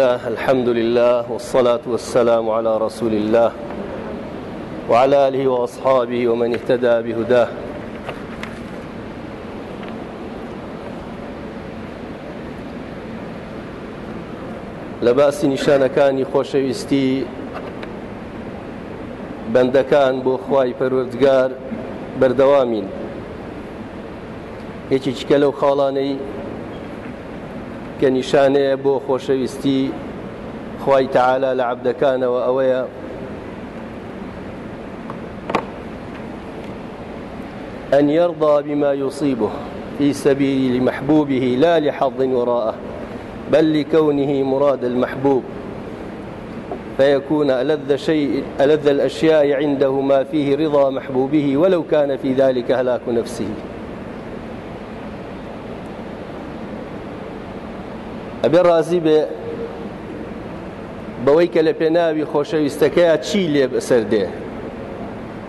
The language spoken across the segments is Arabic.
الله الحمد لله والصلاة والسلام على رسول الله وعلى آله وأصحابه ومن اهتدى بهداه. لە باسی نیشانەکانی خۆشەویستی بەندەکان بۆ خی پەروەردگار بەردەوامین یەکی چکە لەو خاڵانەی کە نیشانەیە بۆ خی تەعالا لە عبدەکانەوە ئەوەیە أن يرضى بما يصيبه في سبيل محبوبه لا لحظ وراءه بل لكونه مراد المحبوب. فيكون ألذ شيء ألذ الأشياء عنده ما فيه رضا محبوبه ولو كان في ذلك هلاك نفسه. ئەبێ ڕازی بێ بەوەی کە لە پێناوی خۆشەویستەکەیە چی لێ بەسەر دێ؟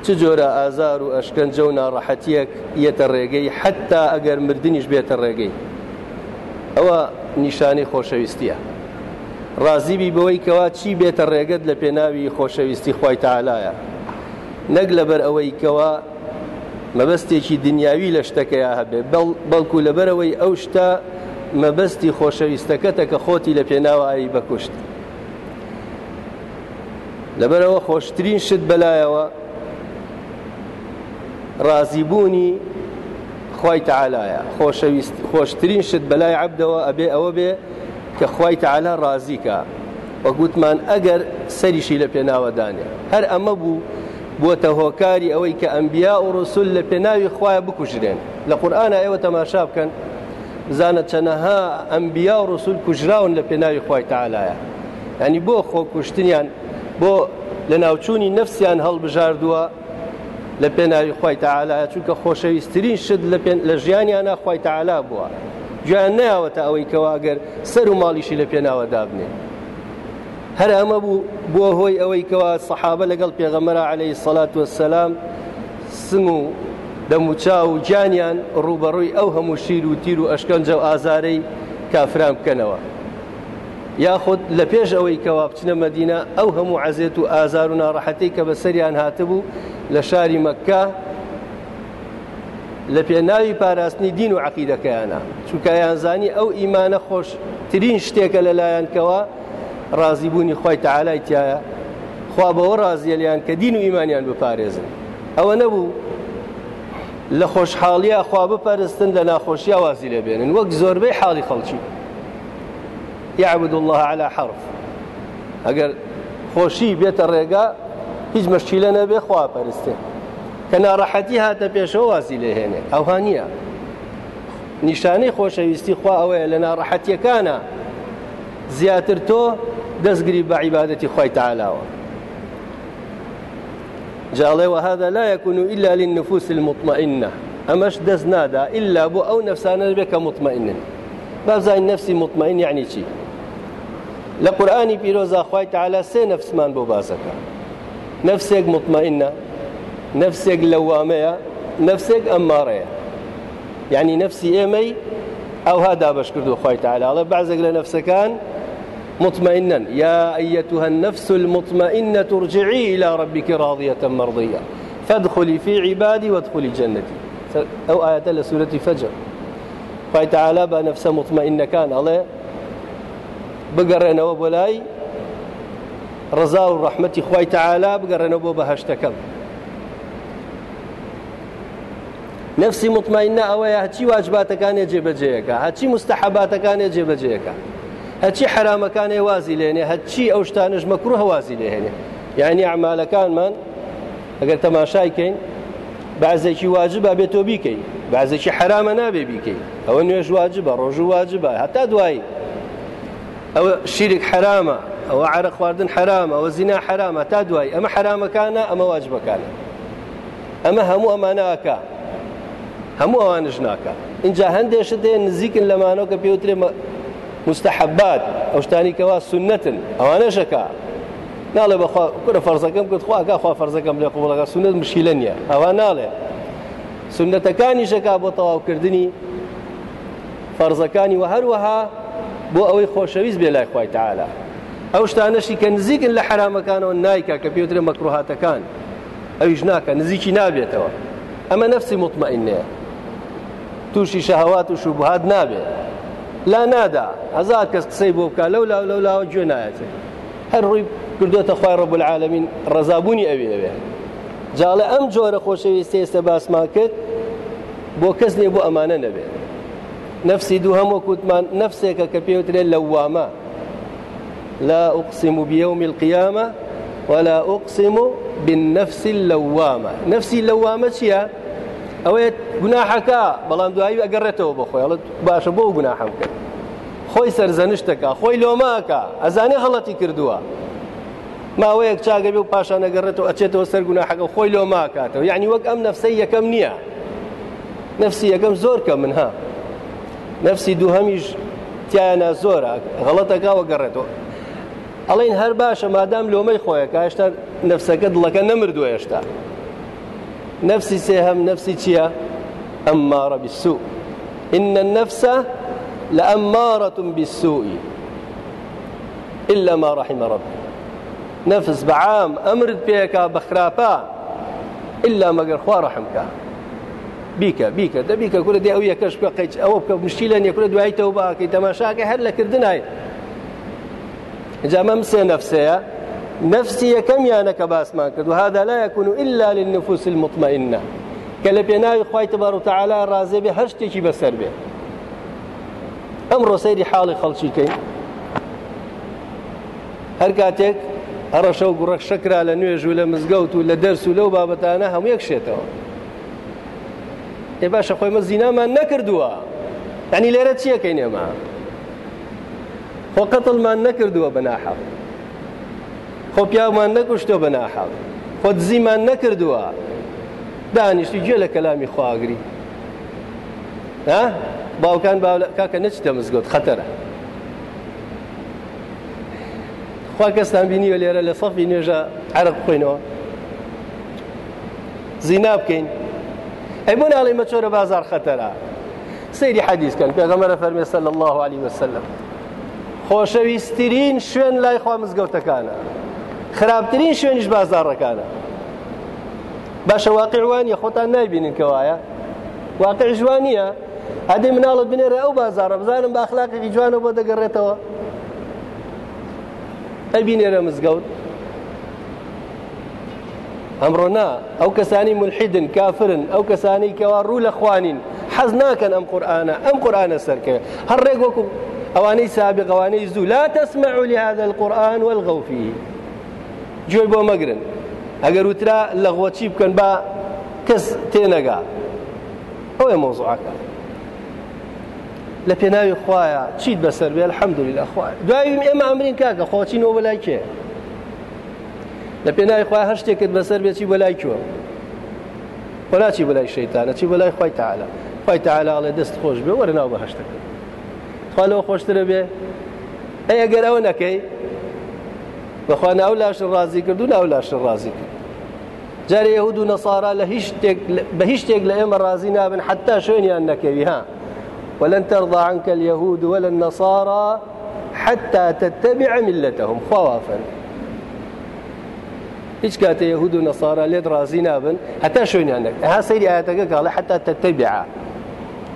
چ جۆرە ئازار و ئەشکەنجە و ناڕەحەتیەک یەتە ڕێگەی حتا ئەگەر مردنیش بێتە ڕێگەی. ئەوە نیشانی خۆشەویستیە. ڕازیبی بەوەی کەوا چی بێتە ڕێگەت لە پێناوی خۆشەویستی خی تاالایە نەک لەبەر ئەوەی کەوا مەبەستێکی دنیاوی لە شتەکەیا هەبێ بەڵکو لەبەرەوەی ئەو شتە مەبەستی خۆشەویستەکەتە کە خۆتی لە پێناوایی بەکوشت. لەبەرەوە خۆشترین شت بەلایەوە ڕازیبوونی خی تعالایە خۆشترین شت بەلای عبدەوە ئەبێ ئەوە بێ کە خی تعالا ڕازیکە. وەگوتمان ئەگەر سەریشی لە پێناوەدانێ هەر ئەمە بوو بووە هۆکاری ئەوەی کە ئەمبیا و ڕسول لە پێناوی خخوایە بکوژرێن. لە قورآە ئێوە تەماشا بکەن. بزانە چەنەها ئەمبیا و ڕسول کوژراون لە پێناوی خی تعالایە ینی بۆ خۆ کوشتنیان بۆ لە ناوچوونی نفسیان هەڵبژاردووە لە پێناوی خی تعالایە چونکە خۆشەویستترین شت لە ژیانیانە خی تعالا بووە. گویان ناوەتە ئەوەی کەواگەر سەر و ماڵیشی لە پێناوە دابنێ. هەر ئەمە بوو بۆ هۆی ئەوەی کەوا سەحابە لەگەڵ پێغەمەرە عليهەی سەلات وسلام سم و دەموچا و گیانیان ڕوبەڕووی ئەو هەموو شیر و تیر و ئەشکەنجە و ئازارەی کافران بکەنەوە. یاخود لە پێش ئەوەی کەوا بچنە مەدینە ئەو هەموو عزیێت و ئازار و ناڕەحەتی کە بە سەریان هاتبوو لە شاری مەکە لە پێناوی پاراستنی دین و عقیدەکەیانە. چونکەیانزانی ئەو ئیمانە خۆشترین شتێکە لەلایەنکەوە ڕازیبوونی خۆی تەعالای تایە. خوا بەوە ڕازیە لیان کە دین و ئیمانیان بپارێزن. ئەوە نەبوو لە خۆشحاڵیە خوا بپەرستن لە ناخۆشییا وازی لێ بێنن. وەک زۆربەی حاڵی خەڵکی. يعبد الله على حرف. ئەگەر خۆشی بێتە ڕێگا هیچ مەشکیلە نەبێ خوا پەرستێ. کە ناڕەحەتی هاتە پێشەوە وازی لێهێنێ ئەوها نییە نیشانەی خۆشەویستی خوا ئەوەیە لە ناڕەحەتیەکانە. زیاتر تۆ دەستگری بە عیبادەتی خۆی تعالاوە جاڵێ وهذا لا يكون إلا للنفوس المطمئنة. ئەمەش دەست نادا إلا ئەو نەفسانە بێکە مطمئنن بابزای نفسی مطمئن یعنی چی لە قورآانی خی تعالا سێ نەفسمان بۆ بازەکە نفسێک مطمئنە نفسێک لەوامەیە نفسێک ئەمماڕەیە یعنی نفسی ئێمەی ئەوها دابش کردو خی تعالاڵە بعزێک لە نفسەکان مطمئنا. يا أيتها النفس المطمئنة ارجعي إلى ربك راضية مرضية. فادخلي في عبادي وادخلي جنتي. أو آية لسورة فجر خی تعالا بە نەفسە مطمئینەکان ئەڵێ بگەڕێنەوە بۆ لای ڕزا و ڕەحمەتی خی تعالا بگەڕێنەوە بۆ بەهشتەکەم نفسی مطمئینە ئەوەیە هەچی واجباتەکانێ جێبەجەیەەکە هەچی مستحباتەکانێ جێبەجەیەەکە هەچی حرامەکانێ وازی لێنێ هەچی ئەو شتانش مەکرو هەوازی لێهێنێ. یعنی ئەعمالەکانمان ئەگەر تەماشایکەین بەعزێکی واجب بێت تۆ بیکەین بەعزێکی حرامە نابێ بیکەین. ئەوە نوێژ واجبە ڕۆژ و واجبە هەتا دوایی. ئەوە شیرێک حرامە ئەوە عرە خواردن حرامە ئەوە زینا حرامە تا دوای ئەمە حرامەکانە ئەمە واجبەکانە. ئەمە هەموو ئەمانەکە هەموو ئەوانش ناکە اینجا هەندێشت دێ نزیکن لەمانەوە کە پێوترێ مستحبات ئەو شتانی کەوا سنتن ئەوانەشەکە ناڵێ بەخوا کورە فەرزەکەم کرد خواکە خوا فەرزەکەم لێ قوڵەکە سنت مشکیلە نییە ئەوە ناڵێ سنتەکانی شەکا بۆ تەواوکردنی فەرزەکانی و هەروەها بۆ ئەوەی خۆشەویست بێ لای خی تعالا ئەو شتانەشی کە نزیکن لە حرامەکانەوە نایکە کە پێوترێ مەکرۆهاتەکان ئەویش ناکە نزیکی نابێتەوە ئەمە نفسی مطمئنەیە تووشی شەهوات و شوبهات نابێت لا نادا هزار کەس قسەی بۆ بکە لەو لاو لەو لاوە گوێ نایەتێ هەر ڕووی کردوێتە خخوای ڕب العالمین ڕزابوونی ئەوێ ئەوێ جاڵە ئەم جۆرە خۆشەویستی ئێستا باسمان کرد بۆ کەس نیە بۆ ئەمانە نەبێت نفسی لا أقسم بيوم القيامة ولا أقسم بالنفس اللوامة. نفسي اللوامة چیە ئەوەیە گوناحەکە بەڵام دوایی ئەگەڕێتەوە بە خۆی. باشە بۆ گوناحەم کرد. خۆی سەرزەنشتەکە خۆی لۆماکە ئەزانێ هەڵەتی کردووە. ماوەیەک چاگەبێ و پاشان ئەگەڕێتەوە ئەچێتەوە سەر گوناحەکە خۆی لۆماکاتەوە. یعنی وەک ئەم نفسەی یەکەم نییە. نفسی یەکەم زۆر کە منها نفسی دووهەمیش تیانە زۆرە. غەڵەتەکەوە گەڕێتەوە ئەڵین هەر باشە مادام لۆمەی خۆیەکە هێشتا نفسەکە دڵەکە نەمردووە هێشتا. نفسي سيهم نفسي تيا أمارة بالسوء. إن النفس لأمارة بالسوء. إلا ما رحم ربي. نفس بعام أمرت بيك بخرافا إلا ما قرخوا رحمك. بيك بيك دبيك كل دي أويا كشف قيت أو بك مشكلة أن يكون دعاء توبة كي تماشاك هل كردنا جا ممسي نفسها نفسي كم يانك باسمان كرد. وهذا لا يكون إلا للنفوس المطمئنة. كلا بيناوي خواهي تبارك وتعالى رازي به هشتكي بسر به. ئەمڕۆ سەیری حاڵی خەڵکیکەین هەر کاتێک هەڕە شەو گوڕک شەکرا لە نوێژ و لە مزگەوت و لە دەرس و لەو بابەتانە هەموو یەک شێتەوە ێ باشە خۆی مە زینامان نەکردووە ینی لێرە چیەکەین ئێمە خۆ قەتڵمان خۆ پیامان نەکوشتۆ بە ناحاڵ خۆ دزیمان نەکردووە دانیشتی گوێ لە کەلامی خواگری. باوکان کاکە نەچتە مزگۆت خەتەرە. خوا کەستان بینیوە لێرە لە سەفی نوێژە عرق بخۆینەوە زینا بکەین. ئەی بۆ ناڵی مەچۆرە بازار خەتەرە. سەیری حەدیثکەن پێغەمەرە فەرمێ صلی الله عليه وسلم. خۆشەویستترین شوێن لای خوا مزگەوتەکانە. خراپترین شوێنیش بازارڕەکانە باشە واقعوانە خۆتان نایبینن کەوایە واقع جوانیە هەدەی مناڵت بنێرە ئەو بازارە بزانم باخلاقی جوانە بۆ دەگەڕێتەوە. ئەی بینێرە مزگەوت. ئەمڕۆ نا ئەو کەسانی ملحیدن کافرن ئەو کەسانی کەوا ڕوو لە خوانین. حەز ناکەن ئەم قورآانە ئەم قورآانە سەرکەوێ هەر ڕێک وەکو ئەوانەی ئەوانەی زوو. لا تسمعوا لهذا القرآن والغوا فيه. گوێی بۆ مەگرن. ئەگەر وترا لە غۆچی بکەن با کەس تێنەگا. ئەوێ مۆزوعەکە لە پێناوی خوایە چیت بەسەر بێ؟ الحەمدولیلا خوای دوایی ئێمە ئەمرین کاکە خۆچینەوە بەلای کێ؟ لە پێناوی خوای هەر شتێکت بەسەر بێتی بەلای کووە وەلاچی بەلای شەیتانە؟ چی بەلای خی تعالا خی تعالاڵێ دەست خۆش بێ وەرە ناو بەهشتەکە. خالەوە خۆشترە بێ؟ ئەگەر ئەوە نەکەی بەخوا ناو لاش ڕازی کرد و ناو لاش ڕازی کرد جارێ یهود و نەسارا لە هیچ بە هیچ شتێک نابن ها ولن ترضى عنك اليهود ولا النصارى حتى تتبع ملتهم. خوافا. هیچ کاتە یهود و نەسارا لێت ڕازی نابن هەتا شوێنیان ها سەیری ئاەتەکە کاڵە حتا تتبع.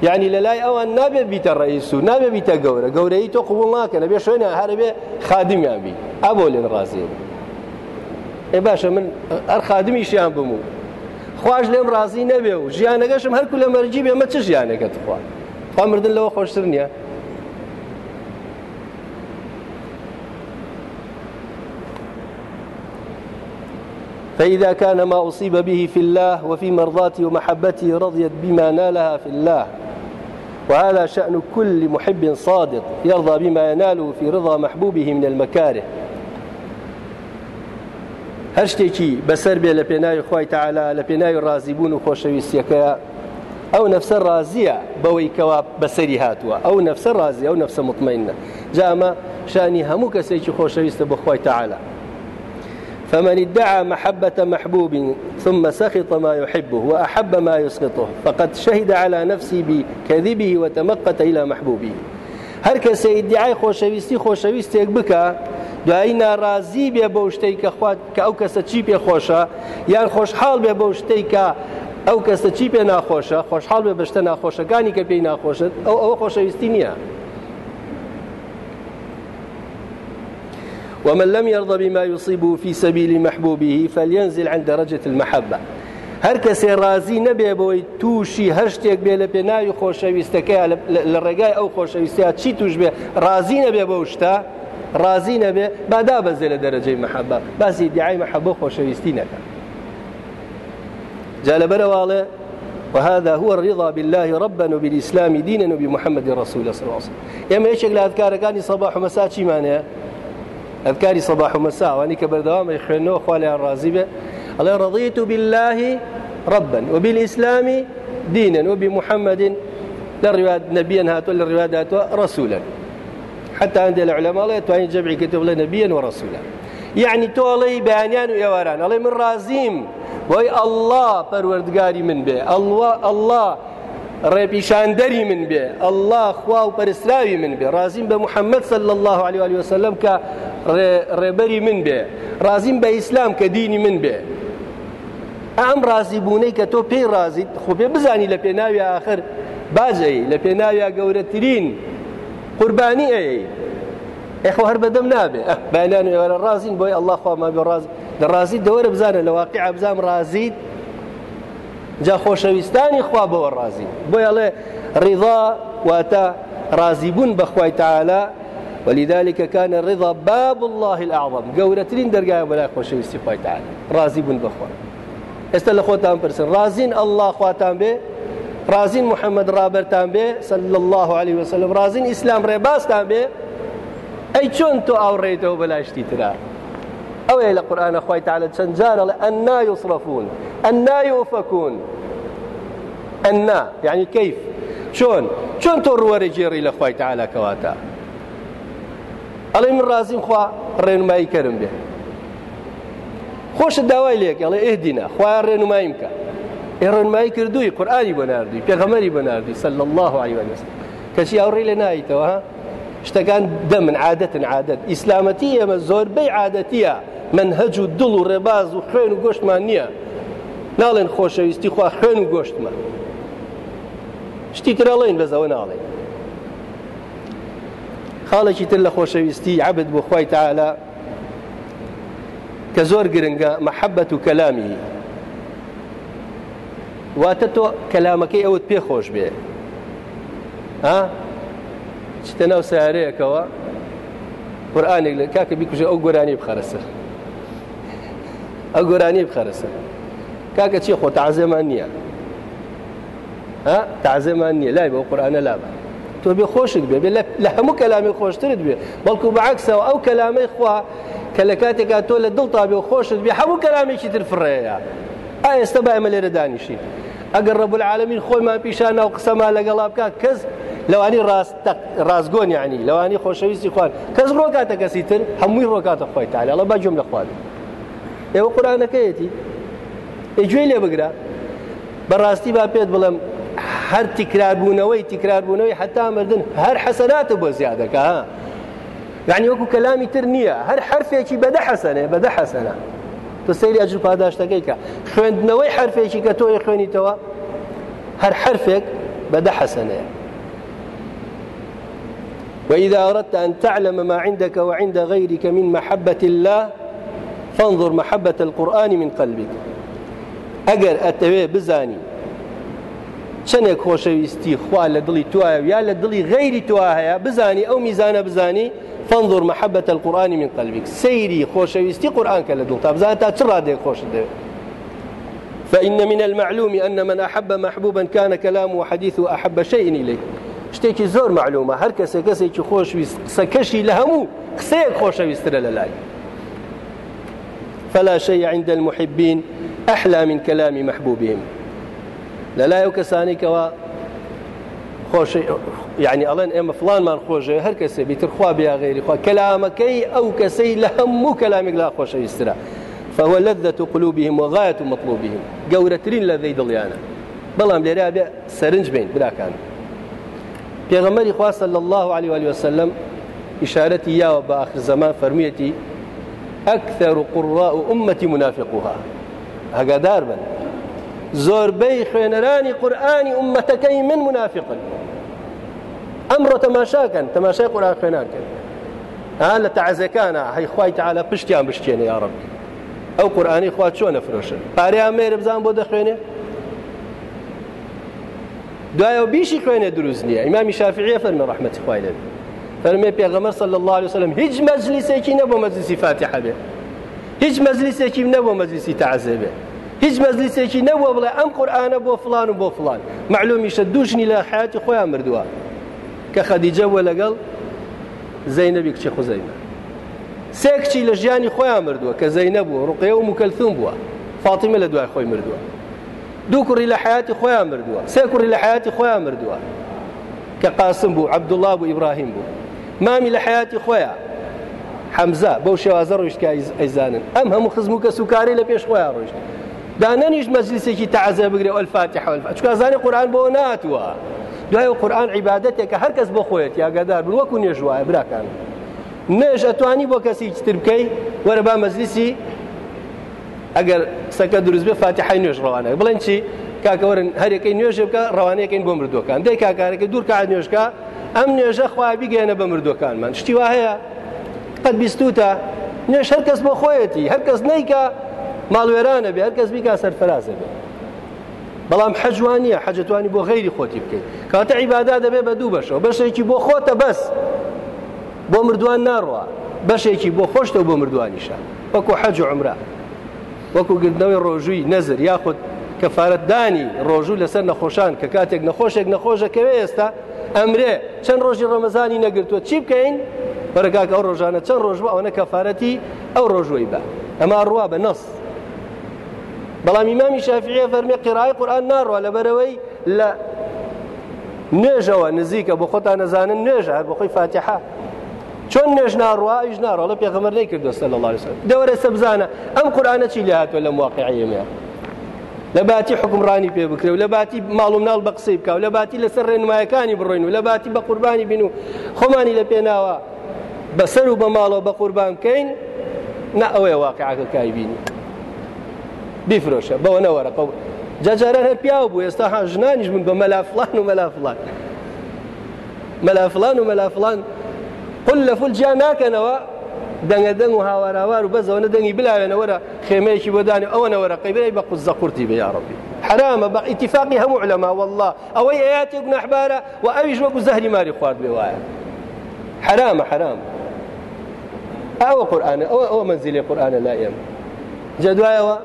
یعنی لە لای ئەوان نابێ بیتە ڕئیس و نابێ بیتە گەورە گەورەی تۆ قوبڵ ناکە نەبێ شوێنە هەربێ خادمیان بی ئەبۆ لێن ڕازی ئێ باشە من ئەر خادمیشیان بموو خوش لێم ڕازی نەبێ و ژیانەکەشم هەرکو لە مەرجی بێمە چ ژیانەکە تخوا خوا؟ مردن لەوە خۆشتر فإذا كان ما أصيب به في الله وفي مرضاته ومحبته رضيت بما نالها في الله. وهذا شأن كل محب صادق يرضى بما يناله في رضا محبوبه من المكاره. هەر شتێکی بەسەر بێ لە پێناوی خی تعالا لە پێناوی ڕازیبوون و خۆشەویستیەکە ئەو نەفسە ڕازیە بەوەی کەوا بەسەری هاتووە. ئەو نەفسە ڕازی ئەو نەفسە مطمئنە. جامە شانی هەموو کەسێکی تعالا فمن ادعى محبة محبوب ثم سخط ما يحبه وأحب ما يسخطه فقد شهد على نفسه بكذبه وتمقت إلى محبوبه. هەر کەسە ئیدعای خۆشەویستی خۆشەویستێک بکە دوایی ناڕازی بێ بەو شتەی کە خوات کە ئەو کەسە چی پێ خۆشە یان خۆشحاڵ بێ بەو شتەی کە ئەو کەسە چی پێ ناخۆشە خۆشحاڵ بێ بەشتە ناخۆشەکانی کە پێی ناخۆشت ئەو ئەوە خۆشەویستی ومن لم يرضى بما يصيبه في سبيل محبوبه فلينزل عن درجة المحبة. هەر کەسێ رازی نەبێ تووشی هەر شتێک بێ لە پێناوی خۆشەویستەکە لە ڕێگای ئەو خۆشەویستیا توش بێ رازی نەبێ بەو شتە رازی نەبێ بادا بەزێ لە دەرەجەی محەبە باسی دیعای محەبە خۆشەویستی وهذا هو الرضا بالله ربا وبالإسلام دينا وبمحمد رسول الله صلى الله عليه وسلم يما يشك لأذكار كان صباح ومساء شي معناه أذكاري صباح ومساء. وأني كبردوام يخينوه خوالي الرازي به الله رضيت بالله ربا وبالإسلام دينا وبمحمد للروايات نبيا هاتوا للروايات هاتوا رسولا. حتى عند العلماء الله يتواني جمع كتب الله نبيا ورسولا. يعني تولي بيانيان ويواران. الله من رازيم. وي الله پروردگاری من به الله الله ڕێپیشاندەری من بێ. الله خوا و پەرسراوی من بێ. رازیم بە محەممەد صل الله عليه وسلم کە ڕێبەری من بە ئیسلام کە دینی من ئەم ڕازی بوونەی کە تۆ ڕازیت خۆ پێ بزانی لە پێناوی آخر. باجەی لە پێناویە گەورەترین قوربانی ئەی ئەخۆ هەر بەدەم نابێ. وێرە ڕازین بۆی الله خوامان بێ ڕاز لە ڕازی دەوەرە بزانە لە واقع بزام ڕازیت جا خۆشەویستانی خوا بەوە ڕازی. بۆ ئەڵێ ڕیضا واتە ڕازیبوون بەخوای تعالا ولذلك كان الرضا باب الله الأعظم قورترين درجة ولا خوشويستي خوي تعالى راضي بن بخوا است لە خۆتان پرسن رازین الله خواتان بێ؟ رازین محەممەد رابرتان بێ؟ صلى الله عليه وسلم. رازین ئیسلام ڕێباستان بێ؟ ئەی چۆن تۆ ئاوڕێیتەوە بەلاشتی ترا؟ ئەوەیە لە قورآانە خی تعالە چەند جارە لە ئەنا یوسڕفون ئەنا یوفەکون ئەنا یعنی کەیف چۆن چۆن تۆ ڕوەرە جێڕی لە خی تعالە کەواتە ئەڵێ من ڕازیم خوا ڕێنمایی کەرم بێ خۆشە داوای لێک ئەڵێ ئێدینە خوای ڕێنماییم کە ئێ ڕێنمایی کردووی قورآانی بۆ نردووی پێغەمەری بۆ نردووی سەل الله عليه وسلم. ئەوڕێ لێ نایتەوە شتەکان دەمن عادەتن عادەت ئیسلامەتی ئێمە زۆربەی عادەتیە منهج و دڵ و ڕێباز و خوێن و گۆشتمان نییە. ناڵێن خۆشەویستی خوا خوێن و گۆشتمان شتی ترەڵێن بەزەوە ناڵێن. خاڵێکی تر لە خۆشەویستی عبد بۆ خی تعالا کە زۆر گرنگە محەبەت و کەلامی. واتە تۆ کەلامەکەی ئەوت پێ خۆش بێ. چتە ناو سارەیەکەوە قورآانێک لە کاکە بیکوژە ئەو گۆرانی بخەرەسەر ئەو گۆرانی بخەرەسەر کاکە چی خۆ تازێمان نییە تازێمان نییە لای بە قورآانە لابە تۆ بێ خۆشت بێ لە هەموو کەلامی خۆشترت بێ بەڵکو بەعکسەوە ئەو کەلامی خوا کە لە کاتێکا تۆ لە دڵ تا بێ خۆشت بێ هەموو کەلامێکی تر فڕەیە ئا ئێستا با ئەمە لێرە دانیشین ئەگەر ڕەبول العالمین خۆیمان پیشان و قسەما لەگەڵا بکات کەس لەوانی ڕاستگۆن یعنی لەوانی خۆشەویستی خوان کەس ڕۆکاتە کەسی تر هەمووی ڕۆکاتە خۆی تا لە با جۆم لە خوارد ئێوە قورآنەکەیەتی. ئێگوێ لێ بگرە. بەڕاستی با پێت بڵم هەر تیکراربوونەوەی تیکراربوونەوەی حتا مردن هەر حەسەناتە بۆ زیادەکە یعنی وەکو کەلامی تر نییە هەر حرفێکی بەدە حەسەنێ بەدە حەسەنە. تو سەیری ئەجر پاداشتەکەی کە خوێندنەوەی حرفێکی کە تۆی خوێنیتەوە هەر حرفێک بەدە حەسەنەیە وإذا أردت أن تعلم ما عندك وعند غيرك من محبة الله فانظر محبة القرآن من قلبك. ئەگەر ئەتەوێ بزانی چەندێک خۆشەویستی خوا لە دڵی توایە یا لە دڵی غیری توا هەیە بزانی ئەو میزانە فانظر محبة القرآن من قلبك. سيري خوشويستي قرآن كلا دول تابزان تا ترى دي خوش دي فإن من المعلوم أن من أحب محبوبا كان كلامه وحديثه أحب شيء إليه. هەر کەسێک کەسێکی خۆشویست قسەکەشی لە هەموو قسەیەک خۆشەویسترە لە لای. فلا شيء عند المحبين أحلى من كلام محبوبهم. لایە و کەسانێکەوە خۆش یعنی ئەڵێن ئێمە فلانمان خۆشە هەر کەسێ بیتر خوا بیا غێری خوا کەلامەکەی ئەو کەسەی لە هەموو کەلامێک لا خۆشەویسترا فهو لذة قلوبهم وغاية مطلوبهم. گەورەترین لە ذەی دڵیانە بەڵام لێرا بێ سەرنج بین براکان پێغەمەری خوا صلی الله عليه وآله وسلم إشارتي يا وبآخر أكثر قراء أمتي منافقها هەگادار بن. زۆربەی خوێنەرانی قورآانی ئومەتەکەی من منافقن ئەمڕۆ تەماشاکەن تەماشای قورآن خوێنانکەن ها لە تەعزەکانە هەی خوای تعالە پشتیان یا ڕەب ئەو قورآانی خوا چۆن نەفرۆشن پاریان مێرە بزان بۆ دوایە و بیشی خوێنێ دروست نییە ئیمامی شافعیە فەرمە ڕەحمەتی خوای فەرمێ پێغەمەر صلی الله عليه وسلم هیچ مەجلیسێکی نەبوو مەجلیسی فاتحە بێ هیچ مەجلیسێکی نەبوو مەجلیسی تەعزێ بێ هیچ مەزلیسێکی نەوە بڵێ ئەم قورآانە بۆ فلان و بۆ فلان. معلومیشە دووشنی لە حیاتی خۆیان مردووە کە خەدیجە وە لەگەڵ زەینەبی کچی خوزەیمە سێ کچی لە ژیانی خۆیان مردووە کە زەینە بوو ڕوقێ و مکەلثوم بووە فاتیمە لە دوای خۆی مردووە دوو کوڕی لە حیاتی خۆیان مردووە سێ کوڕی لە حیاتی خۆیان مردووە کە قاسم بوو عەبدوڵڵا بوو ئیبراهیم بوو مامی لە حیاتی خۆیان. حەمزە بەو شێوازە ڕۆیشتکە ئەیزانن ئەم هەموو خزم و کە سوکاری لە پێش خۆیان ڕۆیشت. دانەنیش مەجلیسێکی تەعزە بگرێ ئەلفاتحە چکە زانانی قورآن بۆ ناتوە دوای قورآن عیبادەتێکە هەر کەس بۆ خۆیت یاگادار بن وەکو نێژ وایە براکان. نێژ ئەتوانی بۆ کەسی تر بکەی وەرە با مەجلیسی ئەگەر سەکە دروست بێ فاتحای نوێژ ڕەوانە. بڵێن چی؟ کاکەوەرن هەرێکەکەی نوێژ بکە ڕەوانەیەکەین بۆ مردوەکان دەی کاکارەکە دوور کا نوێژکە ئەم نوێژە خوای بگەێنە بە مردوەکانمان شتی وا هەیە؟ قەت بیستوتە. نوێش هەر کەس بۆ خۆیەتی هەر کەس نیکە ماڵوێرانە بێ هەر کەس بیکا سەرفرازە بێ. بەڵام حەجوانیە حەجتوانی بۆ غیری خۆتی بکەیت. کاتە عیبادا دەبێ بە دوو بەشەوە بەشێکی بۆ خۆتە بەس بۆ مردووان ناڕوە بەشێکی بۆ خۆشتە بۆ مردوانیشە وەکو حەج عمرە. وەکو گردنەوەی ڕۆژووی نەزر یاخود کەفاەتدانی ڕۆژوو لەسەر نەخۆشان کە کاتێک نەخۆشێک نەخۆشەکەوێ ئێستا ئەمرێ چەند ڕۆژی ڕەمەزانی نەگرتووە چی بکەین؟ بەرەگاکە ئەو ڕۆژانە چەند ڕۆژ بە ئەوە کەفاەتی ئەو ڕۆژوەی بە. ئەمە ڕوا بە نەس. بەڵام ئیمامی شافعیە فەرمی قیرای قورآن ناڕوە لەبەرەوەی لە نوێژەوە نزیکە بۆ خۆتان نەزانن نوێژە هەر بۆ خۆی فاتحە. چۆن نوێژ ناڕوا ئیش ناڕۆ لە پێغەمەر نەیکردو سەل الله وسلم. دەوەرە سەبزانە. ئەم قورآنە چی لێ هاتووە لەم واقعەیەمە لە باتی حکمڕانی پێ بکرێ و لە باتی ماڵ و مناڵ بە قسەی بکە و لە باتی لەسەر ڕێنمایەکانی بڕۆین و لە باتی بە قوربانی بین و خۆمانی لە پێناوە بەسەر و بە ماڵەوە بە نە ئەوەیە واقعەکە کای بوون بە مەلافلان و مەلافلان مەلافلان مەلافلان قل فول جیا ناکەنەوە دەنگە دەنگ و هاوارهاوار و بەزەوەنە دەنگی بلاوێنەوەرە خێمەیەکی بۆدانی ئەوە نەوەرە قەیبەی بە قوزە قورتی بە یاڕبی حرامە بە ئیتیفاقی هەموو علەما والله. ئەوەی ئاياتێک نەحبارە و ئەویش وەکو زەهری ماری خوارد بێ وایە حرامە حرام. ئەوە قورآانە ئەوە ئەوە منزیلی قورآانە لا ئێمە جدوایەوە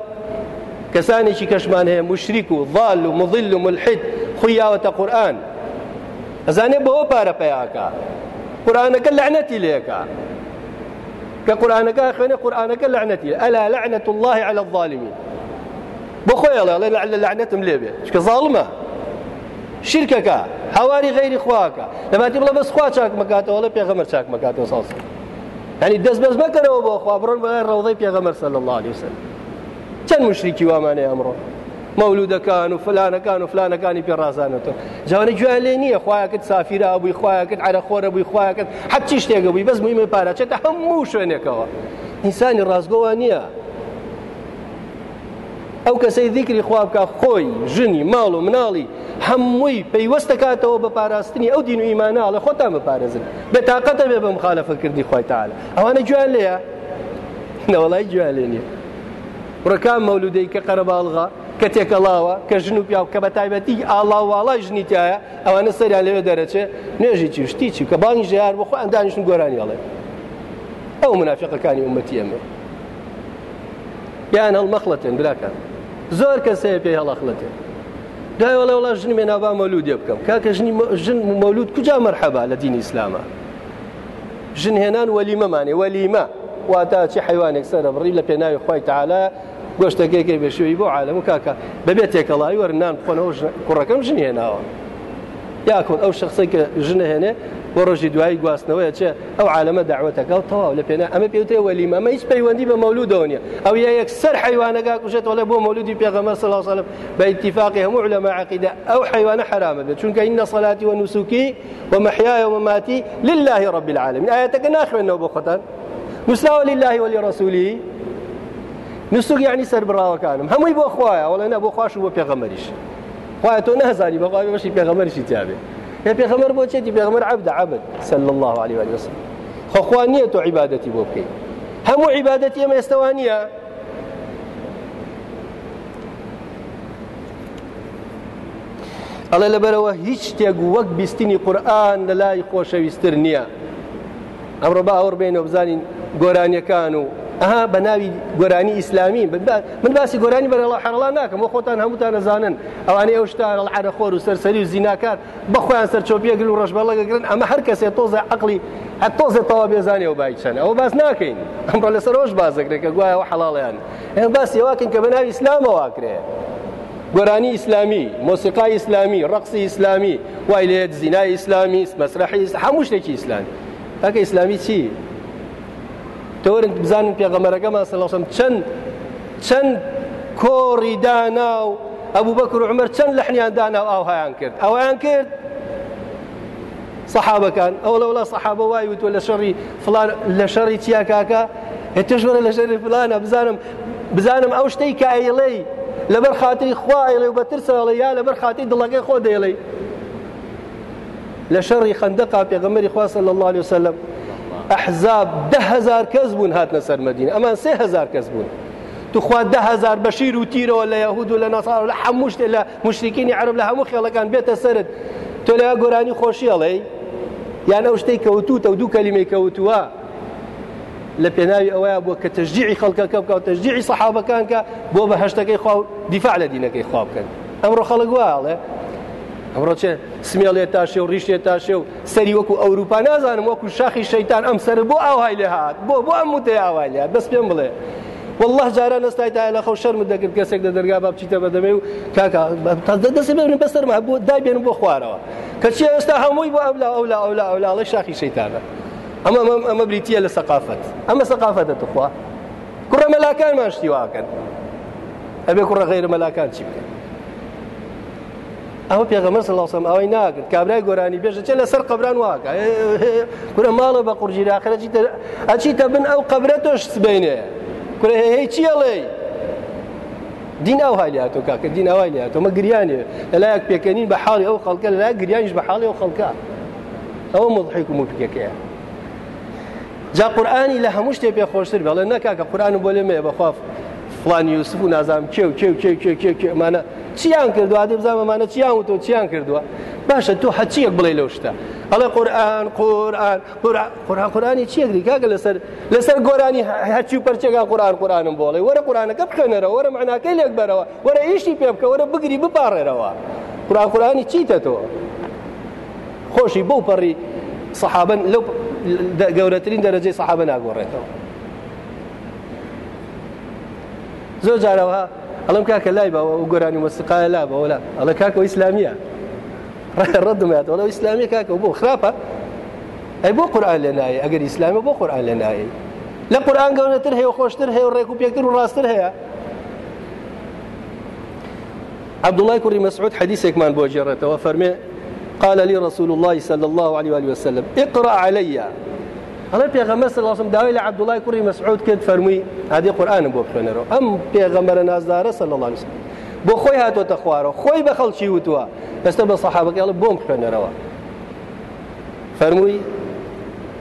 کەسانێکی کەشمان هەیە مشریک و ضال و مضل و ملحد خویاوەتە قورآن ئەزانێ بەوە پارە پێیاکە قورآانەکە لعنەتی لێکە قورآانەکە خوێنێ قورآانەکە لعنەتی ئەلا لعنة الله على الظالمين؟ بۆ خۆیڵێ لە لعنەتم لێبێ چکە ظالمە شرکەکە هاواری غیری خواکە لەباتی بڵە بەس خوا چاک مەکاتەوە لە پێغەمەر چاک مەکاتەوە ساڵسی ینی دەست بەس مەکەرەوە بۆ خوا بڕۆن بە ڕەوضەی پێغەمەر صلی الله عليه وسلم. چەند مشریکی وامانەیە ئەمڕۆ مەولودەکان و فلانەکان و فلانەکانی پێڕازانەوە. جوانی گویان لێ نییە خویەکەت سافیرا بووی خویەکەت عرەخۆرە بووی خویەکەت حەچی شتێگە بووی بەس مویمە پارەچێتە هەموو شوێنێکەوە. ئینسانی ڕازگۆوان نییە. ئەو کەسەی دیکری خوا بکە خۆی ژنی ماڵ و مناڵی هەمووی پەیوەستە کاتەوە بە پاراستنی ئەو دین و ئیماناڵە خۆتان بپارێزن. بێتاقەتە بێ بە مخالەفە کردی خۆی تاالە ئەوانە گویان لێە نەوەڵای گویان لێ نیە ڕکان مەولودەی کە قەرەباڵغا. کە تێکەڵاوە کە ژن و پیاو کە بە تایبەتی ئاڵاوواڵای ژنی تایە ئەوانە سەریان لەوێ دەرەچێ. نوێژی چی شتی چی؟ کە بانی ژیار بۆ خۆ ئەندانیشن گۆرانیاڵێ ئەو منافقەکانی ئومەتی ئەمە. یان هەڵمەخڵەتێن براکان زۆر کەسەیە پێی هەڵەخڵەتێ دوای وڵێ وڵا ژنی مێ ناوا مەلودێ بکەم. کاکە ژنی ژن مەلود کجا مەرحەبا لە دینی ئیسلامە؟ ژن هێنان وەلیمەمانێ وەلیمە. واتە چی حیوانێک سەرە بڕی لە پێناوی خۆی تعالا گۆشتەکەیکەی بێشوی بۆ عالم و کاکە. بەبێت تێکەڵاوی وەرنان بخۆنەوە کوڕەکەم ژن هێناوە یاکۆن ئەو شخصی کە ژنە هێنێ بۆ ڕۆژی دوایی گواستنەوەی چێ ئەو عالەمە داوەتەکە و تەواو لە پێێنە ئەمە پێوتێ وەلیم ئەمە هیچ بە مەولودەوە نیە ئەو یا یەکسەر حیوانەکە کوشێتەوە بۆ مەولودی پێغەمە صلی الله عليه وسلم باتفاق هەموو علماء عقيدة أو حيوان حرام بێت. چونکە إن صلاتي ونسكي ومحياي ومماتي لله رب العالمين. آياتك ناخوێنەوە بۆ خۆتان. نساوە لله ولرسوله. نسوک یعنی سەر براوەکانم هەمووی بۆ خخوایە وڵە نە بۆ خوش و بۆ پێغەمەریش. خوایە تۆ نەهزانی بەخوای بەشی پێغەمەریشی تیاابێ يا پێغەمەر بۆ چێتی؟ پێغەمەر عبد عبد صلى الله عليه وسلم. نییە تۆ عیباەتی بۆ بکەیت هەموو عیباەتی ئەمە ئێستاوانە ئەڵێ لەبەرەوە هیچ شتێک وەک بیستنی قورآن لە لای خۆشەویستتر نییە. ئەمڕۆ با ئەوڕ بێنەوە بزانین گۆرانیەکان و ئەها بە ناوی گۆرانی ئیسلامی. من باسی گۆرانی بەرەڵ حەڵا ناکەم بۆ خۆتان هەمووتان نەزانن ئەوانەی ئەو شتان عرە خۆر و سەرسەری و زیناکار بەخۆیان چۆپیەگل و ڕژبەڵەگەگرن ئەمە هەر کەسێ تۆزە عقلی هەتۆزە تەوا بێزانانی و بای چەند ئەوە باس ناکەین. ئەمڕۆ لەسەر ۆش بازەکرێت کە گوایەوە حەڵاڵیان ئەم باسی کە بە ناوی ئیسلامەواکرێ گۆرانی ئیسلامی مۆسیقای ئیسلامی ڕقسی ئیسلامی وای لێت زینای ئیسلامی مەسرحی هەموو شتێکی ئیسلامی. ئەکە ئیسلامی چی؟ تۆرن بزانن پێغەمەرەکەمان سەڵسم چەند چەند کۆڕی دانا و ئەبوو بەکر عمر چەند لەحنیان دانا و ئاوهایان کرد. ئەویان کرد؟ سەحابەکان ئەو لەوڵا سەحابە وای وتوە لە شەڕی فلان لە شەڕی چیا کاکە هێتشوەرە لە شەری فلانە بزانم بزانم ئەو شتەی کە ئەیڵەی لەبەر خاتری خوا ئەیڵێ و بەترسەڵە یا لەبەر خاتی دڵەکەی خۆ دەیڵێ لە شەڕی خەندەقا پێغەمەری الله عليه وسلم ئەحزاب دههزار کەس بوون هاتنە سەر مدینە ئەمان سێ هزار کەس بوون. توخوا دههزار بەشیر و تیرەوە لە یهود و لە نەسار لە هەموو شتێ لە مشتێکینی عرب لە هەموو خێڵەکان بێتە سرت. تۆ لە گۆرانی خۆشیەڵێ یان ئەو شتەی کەوتوتە و دوو کەلیمەی کەوتووە لە پێناوی ئەوەیە بووە کە تەژجیعی خەڵکەکە بکە و تەژجیعی سەحابەکان کە بۆ بە هەشتەکەی خوا ئەمڕۆ چێ سمێڵێت تاشێ و ڕیشتێت تاشێ و سەری وەکو ئەوروپا نازانم وەکو شاخی شەیتان ئەم سەر بۆ ئاوهای لێ هاات بۆ بۆ ئەم وتە ئاوای لێ بەس پێم بڵێ والله جاران نستای تا لە خەو شەرم دەکرد کەسێک لە دەرگا بە بچیتە بەدەمێ و کاکە دەست بێن بەسەرمە بۆ دابێن بۆ خوارەوە کەچی ئێستا هەمووی بۆ ئەولا ئەولا ئەولا ئەولاڵی شاخی شەیتانە ئەمە ئەمە بریتە لە سەقافەت ئەمە سەقافەتە تخوا کوڕە مەلاکانمان شتی واکەن ئەبێ کوڕە غیرە مەلاکان چی ئەوە پێغەمە سەڵسەم ئەوەی ناکرد کابرای گۆرانی بێژە چێ لەسەر قبران واکە کورە ماڵە بە قورجیراخرە ئەچیتە بن ئەو قبرە تۆش سبینێ کورە هەیە چیەڵێ دین ئەو هالیاتۆ کاکە دین ئەوای لاتۆ مە گریانێ لەلایەک پێکەنین بە حاڵی ئەو خەڵکە لەلای گریانیش بە حاڵی ئەو خەڵکە ئەوە مضحیکم و پکەکەیە جا قورآانی لە هەموو شتێ پێ خۆشتر بەڵێ نەکاکە قورآن بۆ لێمێ بەخواف فلان یوسف و نازام. کێ و کێ و کێ کێ کێ کێمانە چیان کردووە؟ دێ بزانمەمانە چیان و تۆ چیان کردووە؟ باشە تۆ حەچیەک بڵێ لەو شتە. ئەڵێ قورآن قورآن قورآن قورانی چیەکری کاگە لەسەر لەسەر گۆرانی هەچی و پەرچێکا قورآن قورآنم بۆڵێ. وەرە قورآنەکە بخێنەرەوە وەرە معناکەی لێک بەرەوە. وەرە ئیشتی پێ بکە وەرە بگری بپارڕێرەوە قورآن قورانی چیتە تۆ؟ خۆشی بەو پەڕی سەحابن لەو گەورەترین دەرەجەی سەحابە ناگۆڕێتەوە. زۆر جارەوە ئەڵم کاکە لای باوە و گۆرانی وەسقاە لا بەوەلا ئەڵە کاکەەوە ئیسلامیە ڕدمات وڵە ئیسلامی کاکە بۆ خراپە ئەی بۆ قورآان لە نایە ئەگەر ئیسلامی بۆ قورآان لە نایە لە قورآان گەورەتر هەیە خۆشتر هەیە و ڕێک و پێکتر و ڕاستتر عبد الله كري مسعود حديثك من بوجرته وفرمي قال لي رسول الله صلى الله عليه وسلم اقرأ علي. هەڵێ پێغەمە سەڵاسم داوای لە عبدوڵای کوڕی مەسعود کرد فەرمووی هادی قورآن بۆ بخوێنەرەوە ئەم پێغەمەرە نازدارە سەڵ الله وسلم. بۆ خۆی هاتۆتە خوارەوە خۆی بە خەڵکی وتووە ئێستا بە سەحابەکەڵ بۆم بخوێنەرەوە فەرمووی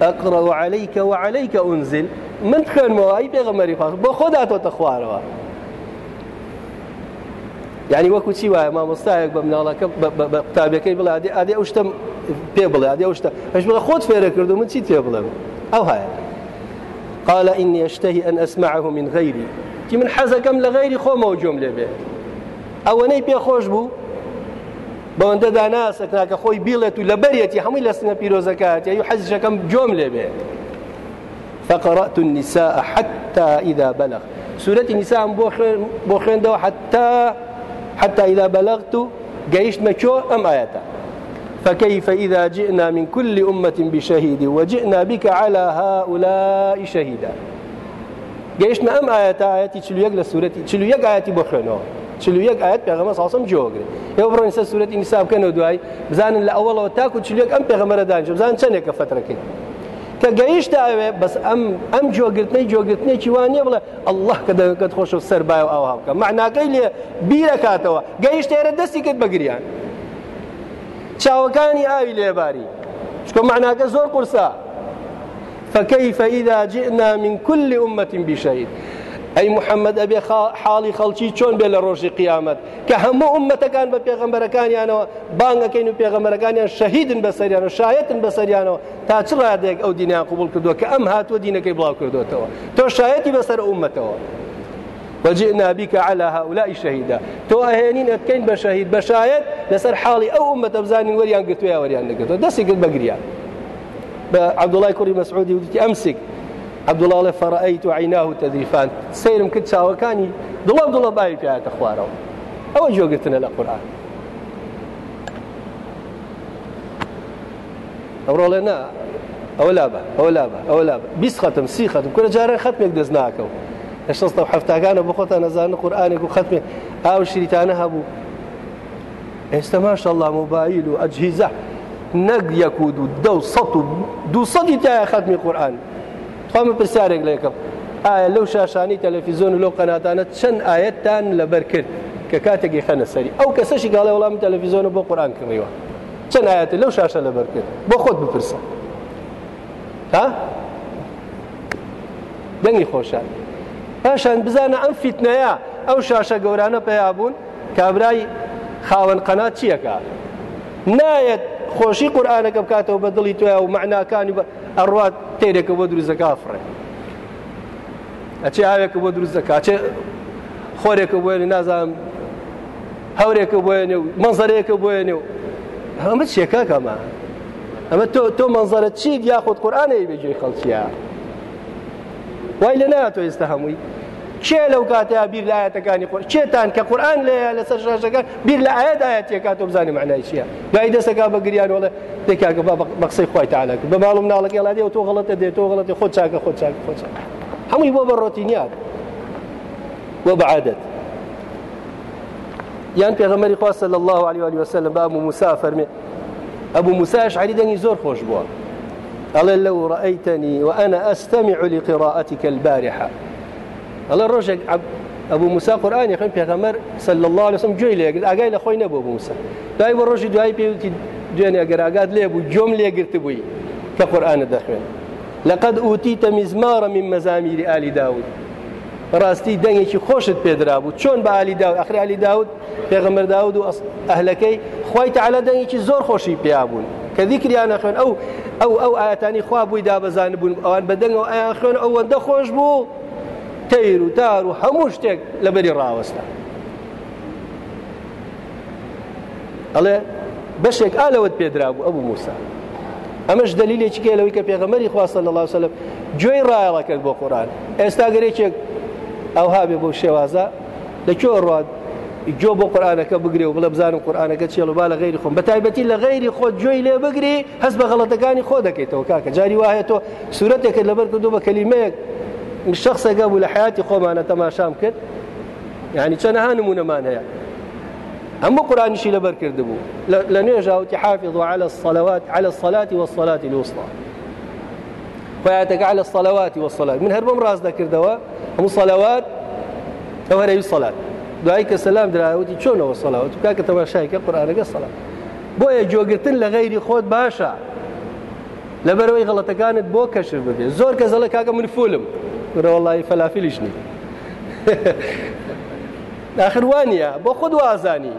ئەقڕە عليك وعليك أنزل. من خوێنمەوە ئەی پێغەمەری خواست بۆ خۆ داتۆتە خوارەوە یعنی وەکو چی وایە مامۆستایەک بە مناڵەکە بە قوتابەکەی بڵێ ئادێ ئەو شتم پێ بڵێ ئادێ ئەو شتە هەش بڵە خۆت فێرە کردو من تێ بڵێم؟ أو هاي. قال إني أشتهي أن أسمعه من غيري. تي من لە غیری خۆمەوە جۆم لێ بێ ئەوەنەی پێ خۆش بوو بەوەندە داناسەک ناکە خۆی بیڵێت و لە بەرێتی هەمووی لە سنە پیرۆزەکات یا حەزەکەم جۆم لێ بێ فقرأت النساء حتى إذا بلغ. سورة النساء بۆ خوێندەوە حتى حتى إذا بلغت قيشت مكو أم آياتا. فكيف إذا جئنا من كل أمة بشهيد وجئنا بك على هؤلاء شهيدا؟ ئاەت ئاەتی چلو یەک لە سوورەتی چلو یەک ئاەتی بۆ خوێنەوە چلو یەک ئاەت پێغەمە ساسم جۆگرێ ئێوە بڕۆین سەر سوورەتی نیسابکەنەوە دوای بزانن لە ئەوڵەوە تاکو چلو یەک ئەم پێغەمەرە دانیش بزان چەندێکە فترەکەی کە گەیشت ئاوێ بەس ئەم ئەم جۆگرتنەی جۆگرتنێکی وانە بڵێ الله کە دەکەت خۆش و سەر باە ئاوا بکە معناکەی لێ بیرەکاتەوە گەیشت ئێرە دەستی کرد بەگریان چاوەکانی ئاوی لێباری. چکە معناکە زۆر قورسە فكيف إذا جئنا من كل أمة بشهيد. أي محمد أبي حالي خلشي چۆن بێ لە ڕۆژی قیامەت؟ کە هەموو ئومەتەکان بە پێغەمبەرەکانیانەوە بانگەکەین و پێغەمبەرەکانیان شەهیدن بەسەریان و شایەتن بەسەریانەوە تا چ ڕادێک ئەو دینیان قوبول کردووە کە ئەم هاتووە دینەکەی بڵاو کردوێتەوە تۆ شایەتی بەسەر ئومەتەوە وجئنا بك على هؤلاء شهيدا. تو أتكين بشهيد. بشاهد لسر حالي أو أمة بزانين وريان قلت يا وريان قلت دسي قلت بقريان. عبد الله كوري مسعودي ودتي أمسك. عبد الله فرأيت عيناه تذريفان. سيرم كنت ساوكاني دڵ دڵە باوی پیاتە خوارەوە ئەوە جۆگرتنە لە قورآن ئەوڕۆڵێ نا ئەوە لا بە ئەوە لا بە ئەوە لا بە بیست خەتم سی خەتم کورە جارە ناکەم شەستە هەفتاکانە بۆ خۆتان نەزانە قورآانێک و خەتمێ ئاو شریتانە هەبوو ئێستا ماشە الله موبایل و ئەجهیزە نەک یەک و دە سە و دو سەدی تایە خەتمی قورآن خۆمە پرسیارێک لێکم ئایا لەو شاشانی تەلەفیزۆن و لەو قەناتانە چەند ئاەتتان لەبەر کرد کە کاتێکی خەنە سەری ئەو کەسەشی گاڵێ وەڵام تەلەفیزۆنە بۆ قورآن کڕیوە چەند ئاەت لەو شاشە لەبەر کرد؟ بۆ خۆت بپرسە پاشان بزانە ئەم فیتنەیە. ئەو شاشە گەورانە پێیا بوون کابرای خاوەن قەنات چیەکە نایەت خۆشی قورآانەکە بکاتەوە بە دڵی توە و معناکانی ئەڕات تێرێکە بۆ دروستەکە فڕێ. ئەچێ ئاوێکە بۆ دروست دەکات چێ خۆرێکە بۆێنێ نازانم. هەورێکە بۆێنێ و منزەرەیەکە بۆێنێ و هەمە چێکە کەمە؟ ئەمە تۆ تۆ منزەرە چیت یاخود قورآانەی بێجێ خەڵکیە. وای لە ناتۆ ئێستا هەمووی کێ لەو کاتەیە بیر لە ئاەتەکانی خۆ چێتان کە قورآن لێ لەسەر شاشەکە بیر لە ئاەت ئاەتێکات تۆ بزانانی معنای چییە دوای دەستەکە بە گریان وڵە دێکاکە بەقسەی خۆی تاالک بە ماڵم ناڵک ێڵادی و تۆ غڵەتە دێت تۆ غڵەتی خۆ چاکە خۆ چاکە خۆ هەمووی بۆ بە ڕۆتینیات بۆ بەعادت یان پێغەمەری خوا صلی الله عليه وسلم بە ئەبوو موسا فەرمێ ئەبوو موسا ئەشعری دەنگی زۆر خۆش بووە ئەڵێ لەو رأيتني وأنا أستمع لقراءتك البارحة. ئەڵێ ڕۆژێک ئەبوو موسا قورآانی خوێن پێغەمەر صلی الله عليه وسلم لە خۆی نەبوو موسا دوای بە ڕۆژی دوای پێوتی دوێنێ ئەگەر ئاگات لێ بوو جۆم لێگرت بووی کە قورآانە دەخوێن لقد أوتيت مزمارا من مزامير آل داود. ڕاستی دەنگێکی خۆشت پێدرا بوو چۆن بە علی داود ئەخری علی داود پێغەمەر داود و ئەهلەکەی خۆی تعالە دەنگێکی زۆر خۆشی پیا کە دیکریانە خوێن. ئەو ئەو ئەو ئاەتانی خوا بووی دابەزان بوون. ئەوان بەدەنگەوە ئەیان خوێن ئەوەندە خۆش بوو. تەیر و تار و هەموو شتێک لەبەری ڕاوەستا ئەڵێ بەشێک ئالەوەت پێدرا بوو ئەبوو موسا. ئەمەش دلیلێکی کێلەوەی کە پێغەمەری خواستە لە الله وسلم گوێی ڕایەڵە کرد بۆ قورآن. ئێستا گەرێکێک ئەو هابێ بۆ شێوازە لەکوێ ڕات جۆ بۆ قورآانەکە بگرێ و بڵە بزانم قورآانەکە و با لە غیری خۆم بە تایبەتی لە غیری خۆت جۆی لێ بگری هەست بە غەڵەتەکانی خۆ دەکەیتەوە کاکە جاری وایە تۆ سوورەتێکت لەبەر کردو بە کەلیمەیەک شخصێکە بوو لە حیاتی خۆمانە تەماشام کرد یعنی چەنەها نمونەمان هەیە هەموو قرآنیشی لەبەر کرده بوو لە نوێژاوتی حافظ على الصلوات على الصلاة والصلاة الوسطى. خۆیاتەکە على الصلوات والصلاة. من هەر بەم ڕاز دەکردەوە هەموو صلوات ئەو هەرەوی صلات دوای کە سەسلام دراوتی چۆنەوە سەڵاوت کاکە تەماشایکە قورآانەکە سەڵات بۆیە جۆگرتن لە غەیری خۆت باشە. لەبەرەوەی غڵەتەکانت بۆ کەشر ببێ زۆر کە زەڵە کاکە من فولم. وڵی فەلافیلیشنی ناخروانە بۆ خود وازانی.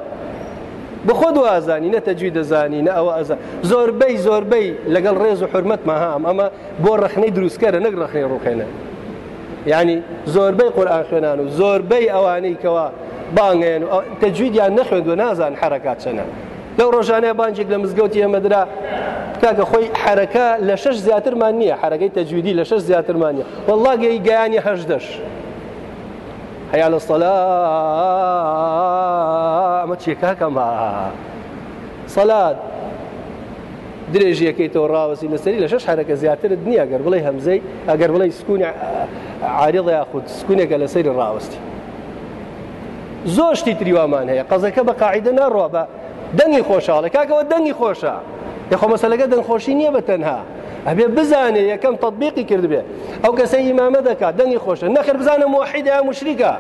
بە خۆ دوازانی نەتەجوی دەزانی نە ئەوە ئەز زۆربەی زۆربەی لەگەڵ ڕێز و حرمەت ماهام ئەمە بۆ ڕخنەی دروستکەرە نەک ڕخنەی ڕوخێنە. ینی زۆربەی قورآان خوێنان و زۆربەی ئەوانەی کەەوە بانگێن تەجویدیان نەخوێندوە نازان حرکات چەنە. لەو ڕۆژانەیە بانجێک لە مزگەوتی ئەمەدرا کاکە خۆی حرەکە لە شش زیاترمان نییە. حرەکەی تەجویدی لە شش زیاترمان نیە وەڵا گەی گەیانی هەشدەش هەیە لە سەلا ئەمە چێکاکەمە سەلات. درێژیەکەیتەوە ڕاوەسی لەسەری لە شش حرەکە زیاترت نییە ئەگەر بڵێ هەمزەی ئەگەر بڵێ سکوونی عریڵە یاخود سکوونێکە لەسەری ڕاوەستی. زۆشتی تریوامان هەیە. قەزەکە بە قاعدە ناڕۆ بە دەنگی خۆشحاڵە کاکەوە دەنگی خۆشە. یخۆ مەسلەکە دەنگخۆشی نییە بە تەنها. ئەبێ بزانێ یەکەم تطببیقی کردبێ ئەو کەسە ئیمامە دەکات دەنگی خۆشە. نەخر بزانە موحیدا مشریکە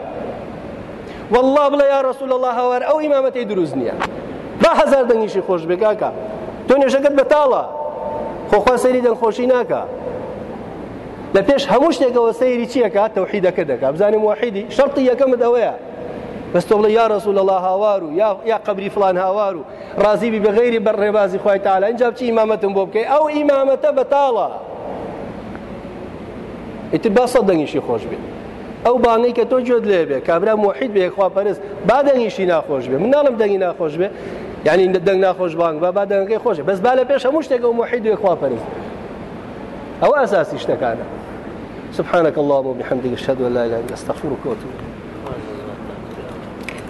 والله بڵێ یا ڕسول الله هەوار ئەو ئیمامەتی دروست نییە. با هزار دەنگیشی خۆش بێکاکە تۆ نێشەکەت بەتاڵە خۆخوا سەری دەنگخۆشی ناکە لە پێش هەموو شتێکەوە سەیری چیەکە تەوحیدەکە دەکات بزانیم وحیدی شەرتی یەکەمت ئەوەیە. تۆ بڵێ یا رسول الله هاوار و یا قبری فلان هاوار و ڕازیبی بەغیری بەر ڕێبازی خۆی تاالە اینجا بچی ئیمامەتم بۆ بکەی ئەو ئیمامەتە بەتاڵە ئیتر با سەد دەنگیشی خۆش بێت ئەو بانەی کە تۆ جۆت لێ بێ کابرا موحید بێ خوا پەرست با دەنگیشی ناخۆش بێ من ناڵم دەنگی ناخۆش بێ یعنی دەنگ ناخۆش بانگ با با دەنگەکەی خۆشە بەس با لە پێش هەموو شتێک ئەو موحید بێ خوا پەرست ئەوە ئەساسی شتەکانە سبحانك اللهم وبحمدك اشهد ان لا اله الا انت استغفرك واتوب إليك.